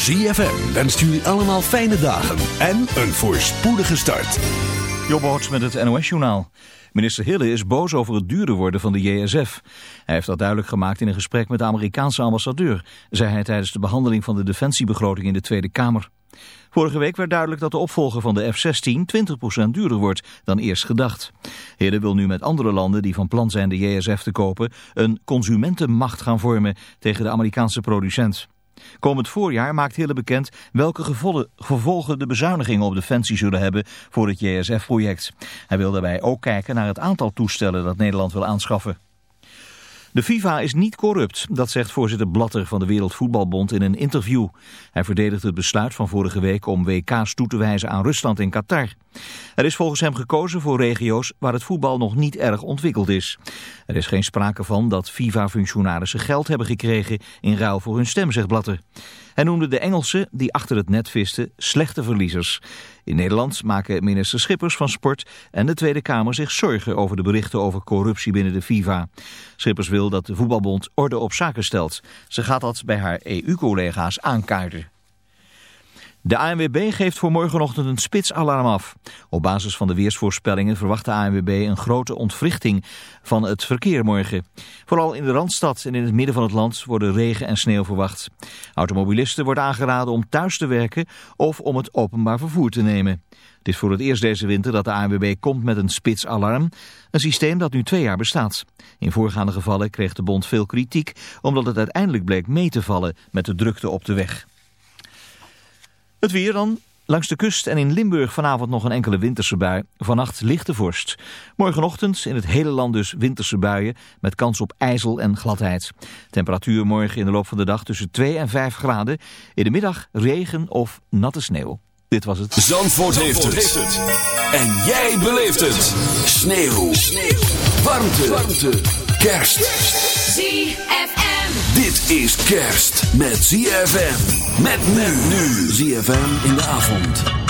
ZFM wenst jullie allemaal fijne dagen en een voorspoedige start. Jobboots met het NOS-journaal. Minister Hille is boos over het duurder worden van de JSF. Hij heeft dat duidelijk gemaakt in een gesprek met de Amerikaanse ambassadeur, zei hij tijdens de behandeling van de defensiebegroting in de Tweede Kamer. Vorige week werd duidelijk dat de opvolger van de F-16 20% duurder wordt dan eerst gedacht. Hille wil nu met andere landen die van plan zijn de JSF te kopen een consumentenmacht gaan vormen tegen de Amerikaanse producent. Komend voorjaar maakt Hille bekend welke gevolgen de bezuinigingen op defensie zullen hebben voor het JSF-project. Hij wil daarbij ook kijken naar het aantal toestellen dat Nederland wil aanschaffen. De FIFA is niet corrupt, dat zegt voorzitter Blatter van de Wereldvoetbalbond in een interview. Hij verdedigt het besluit van vorige week om WK's toe te wijzen aan Rusland en Qatar. Er is volgens hem gekozen voor regio's waar het voetbal nog niet erg ontwikkeld is. Er is geen sprake van dat FIFA-functionarissen geld hebben gekregen in ruil voor hun stem, zegt Blatter. Hij noemde de Engelsen, die achter het net visten, slechte verliezers. In Nederland maken minister Schippers van Sport en de Tweede Kamer zich zorgen over de berichten over corruptie binnen de FIFA. Schippers wil dat de voetbalbond orde op zaken stelt. Ze gaat dat bij haar EU-collega's aankaarten. De ANWB geeft voor morgenochtend een spitsalarm af. Op basis van de weersvoorspellingen verwacht de ANWB een grote ontwrichting van het verkeer morgen. Vooral in de Randstad en in het midden van het land worden regen en sneeuw verwacht. Automobilisten wordt aangeraden om thuis te werken of om het openbaar vervoer te nemen. Het is voor het eerst deze winter dat de ANWB komt met een spitsalarm, een systeem dat nu twee jaar bestaat. In voorgaande gevallen kreeg de bond veel kritiek omdat het uiteindelijk bleek mee te vallen met de drukte op de weg. Het weer dan. Langs de kust en in Limburg vanavond nog een enkele winterse bui. Vannacht lichte vorst. Morgenochtend in het hele land dus winterse buien met kans op ijzel en gladheid. Temperatuur morgen in de loop van de dag tussen 2 en 5 graden. In de middag regen of natte sneeuw. Dit was het. Zandvoort, heeft, het. En jij beleeft het. Sneeuw. sneeuw. Warmte. Warmte. Kerst. ZFM. Dit is kerst met ZFM. Met men nu. ZFM in de avond.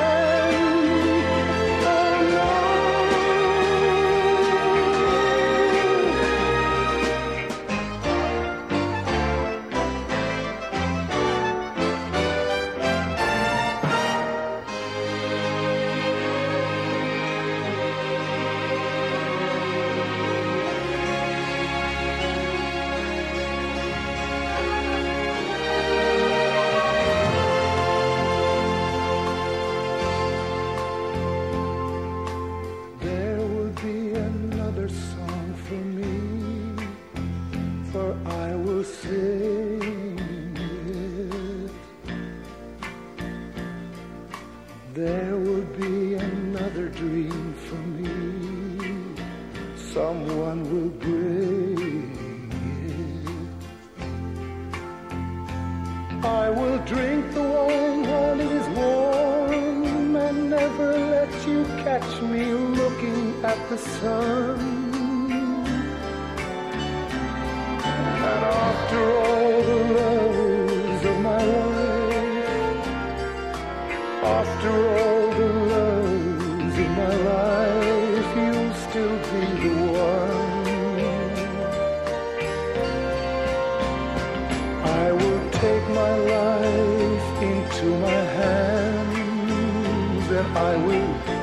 I will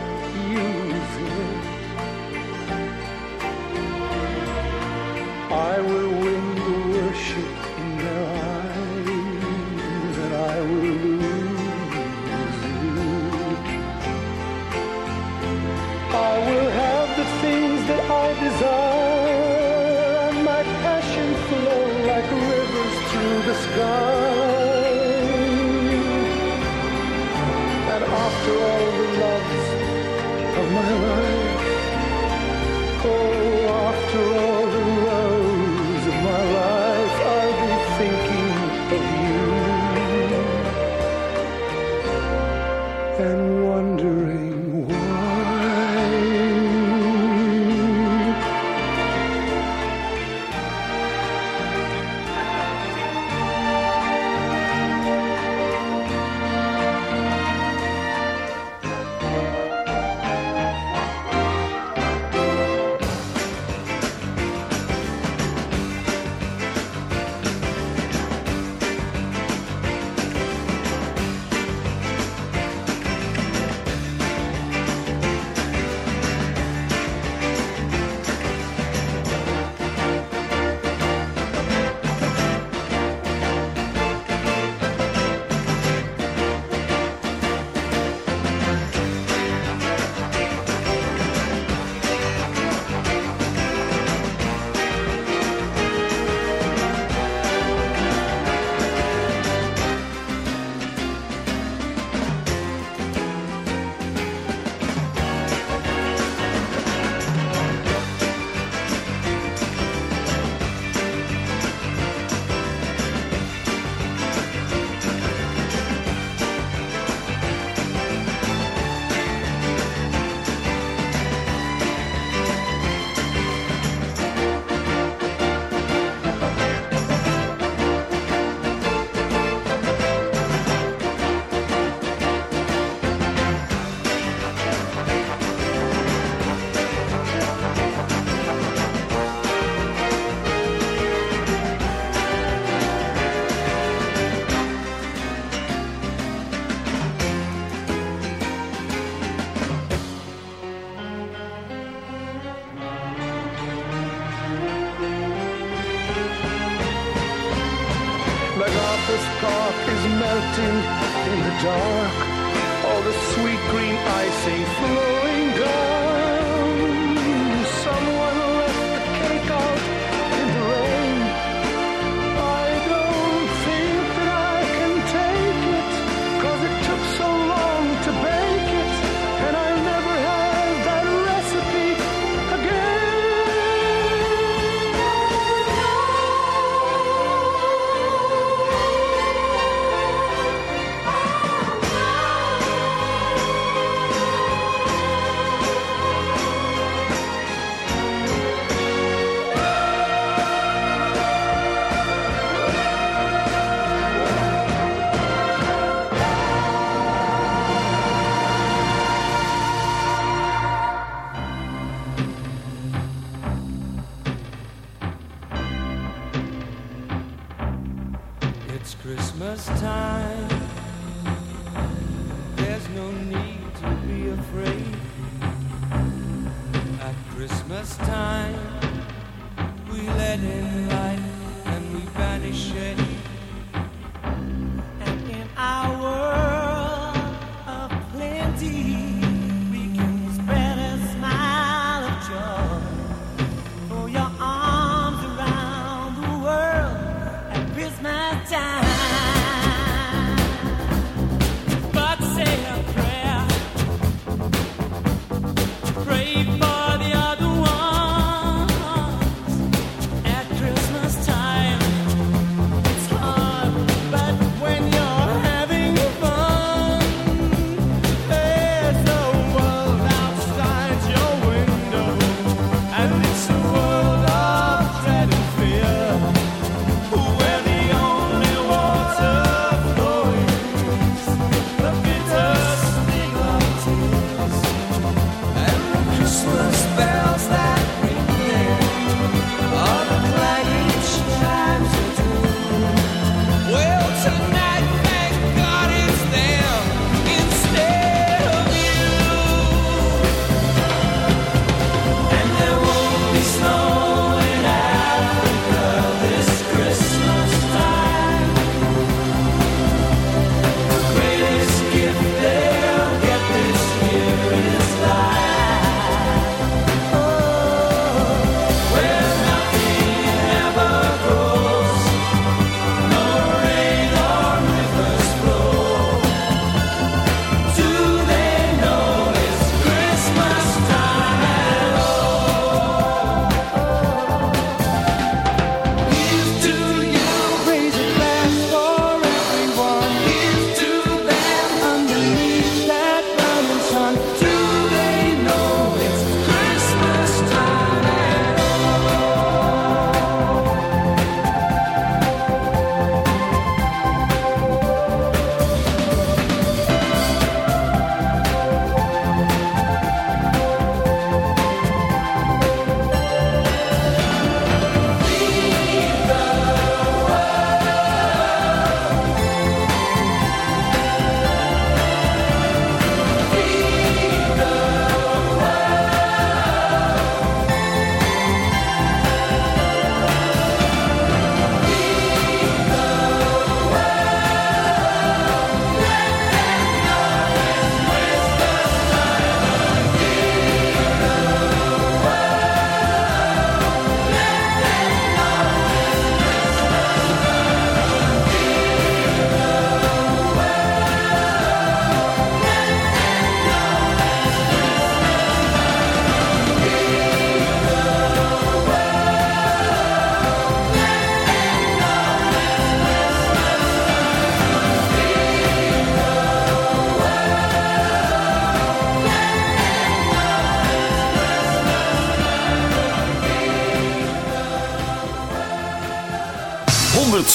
Christmas time,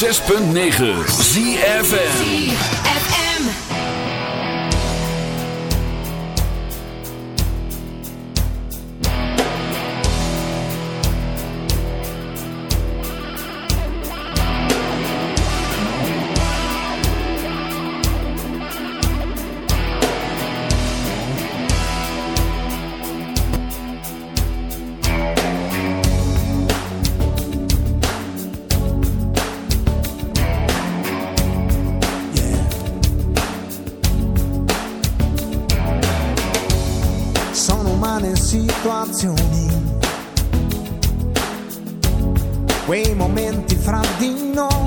106.9 ZFN quei momenti fra di noi.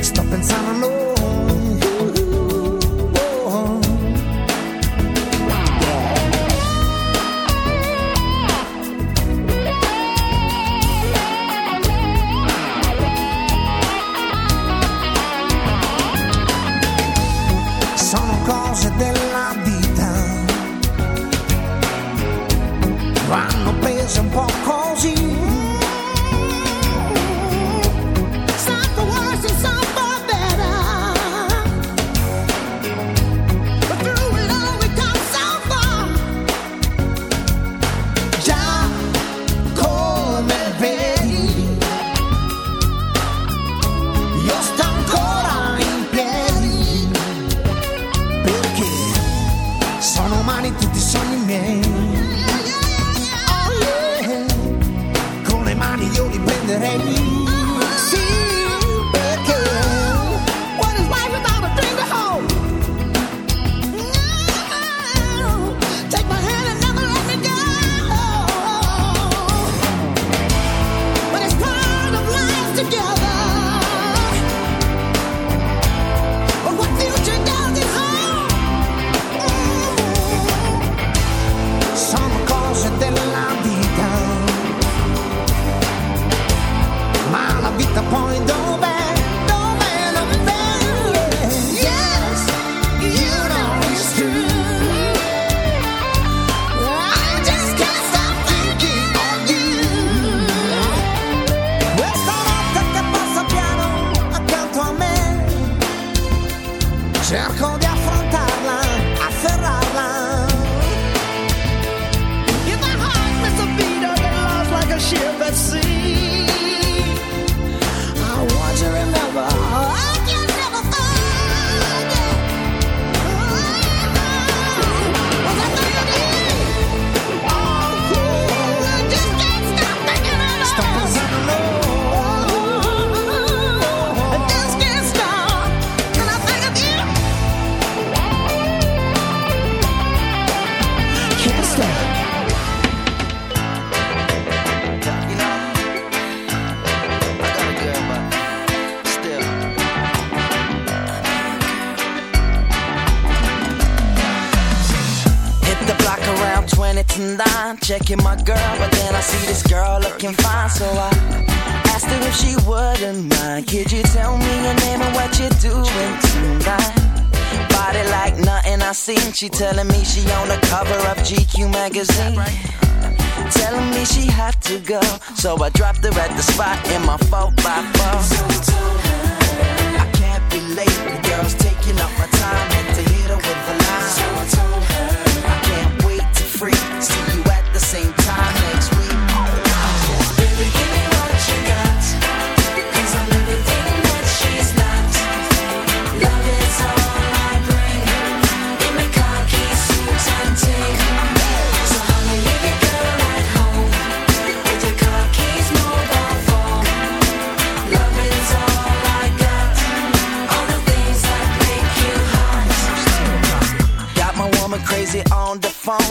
pensando pensando. called out and dine, checking my girl, but then I see this girl looking fine, so I asked her if she wouldn't mind. Could you tell me your name and what you're doing tonight? Body like nothing I seen. She telling me she on the cover of GQ magazine. Telling me she had to go, so I dropped her at the spot in my 4x4. So I told her I can't be late. The girl's taking up my time, had to hit her with a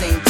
same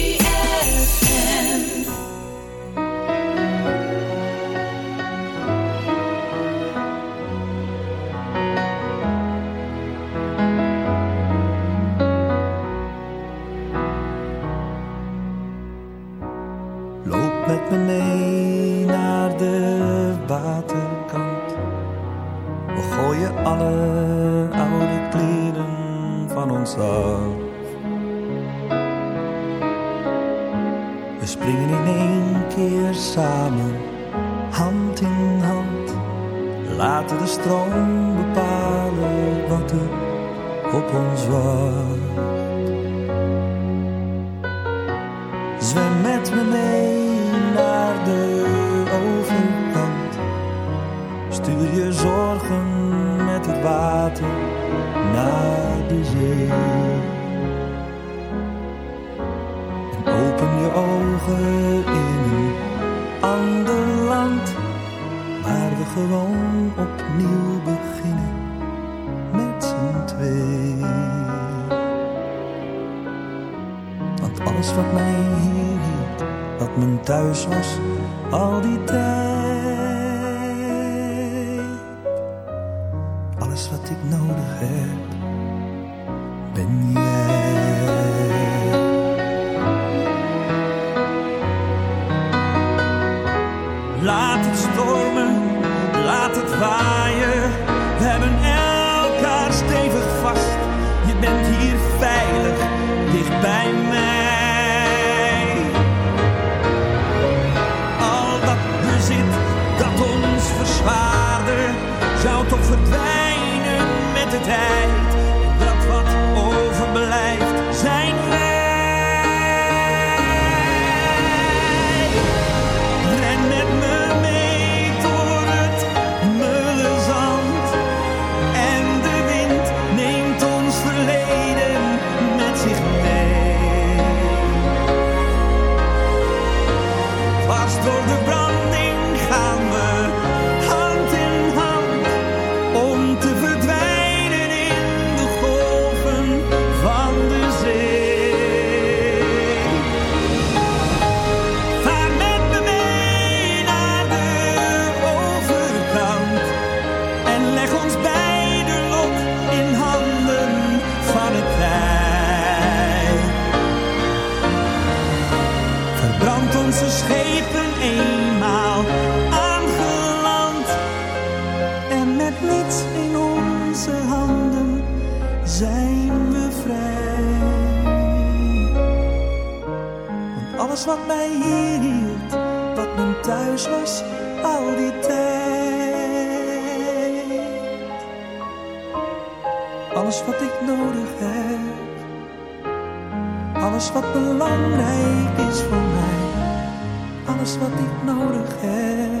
dat mijn thuis was al die tijd. Alles wat ik nodig heb Alles wat ik nodig heb, alles wat belangrijk is voor mij, alles wat ik nodig heb.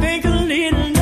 think a little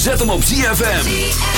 zet hem op ZFM.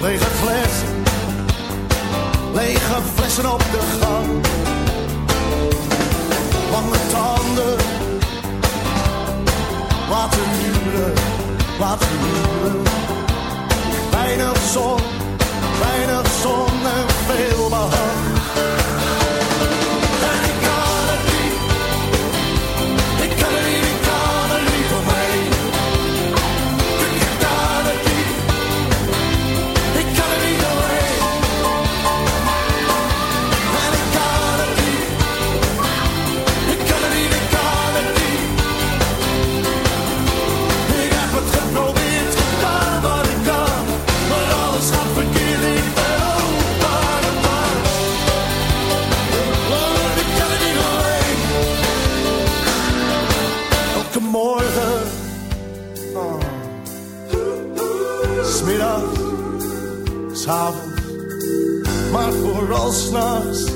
Lege flessen, lege flessen op de gang. Lange tanden, wat duren, wat duren. Weinig zon, weinig s'avonds, maar vooral s'nachts.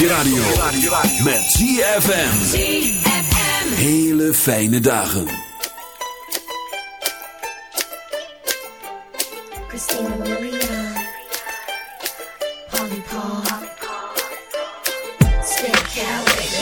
je radio. Met ZFM. Hele fijne dagen. Christina Maria. Holly Paul. Spit Cowboy.